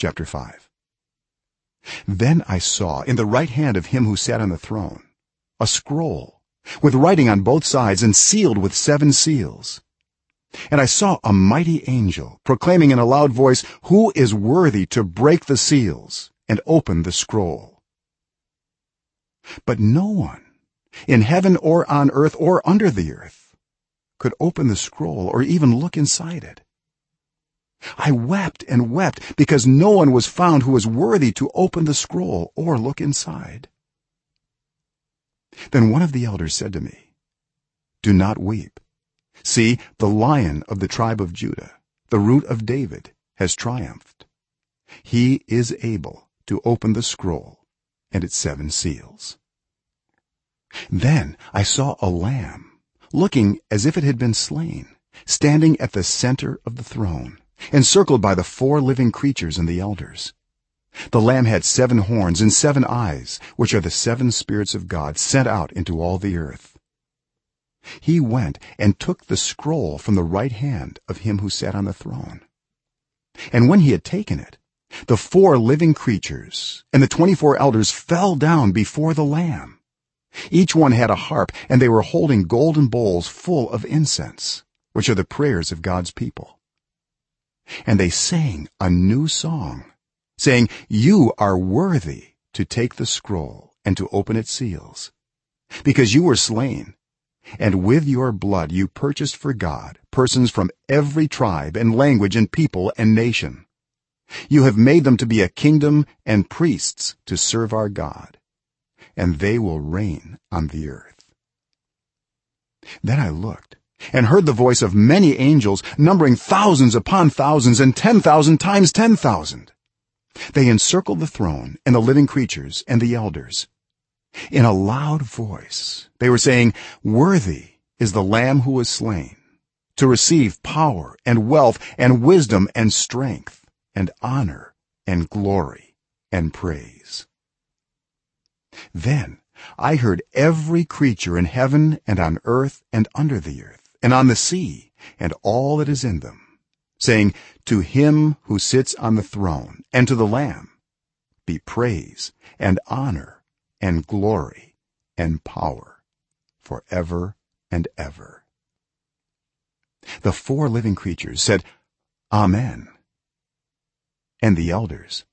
chapter 5 then i saw in the right hand of him who sat on the throne a scroll with writing on both sides and sealed with seven seals. And i saw a mighty angel proclaiming in a loud voice who is worthy to break the seals and open the scroll? But no one in heaven or on earth or under the earth could open the scroll or even look inside it i wept and wept because no one was found who was worthy to open the scroll or look inside. Then one of the elders said to me do not weep. See the lion of the tribe of judah the root of david has triumphed. He is able to open the scroll and its seven seals. Then i saw a lamb looking as if it had been slain standing at the center of the throne encircled by the four living creatures and the elders. The lamb had seven horns and seven eyes which are the seven spirits of god sent out into all the earth. He went and took the scroll from the right hand of him who sat on the throne. And when he had taken it the four living creatures and the 24 elders fell down before the lamb. Each one had a harp and they were holding golden bowls full of incense which are the prayers of god's people and they sang a new song saying you are worthy to take the scroll and to open its seals because you were slain and with your blood you purchased for god persons from every tribe and language and people and nation. You have made them to be a kingdom and priests to serve our god and they will reign on the earth. Then i looked and heard the voice of many angels numbering thousands upon thousands and 10000 times 10000 they encircled the throne and the living creatures and the elders. In a loud voice they were saying worthy is the lamb who was slain to receive power and wealth and wisdom and strength and honor and glory and praise. Then i heard every creature in heaven and on earth and under the earth and on the sea and all that is in them saying to him who sits on the throne and to the lamb be praise and honor and glory and power forever and ever. The four living creatures said amen. And the elders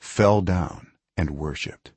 fell down and worshipped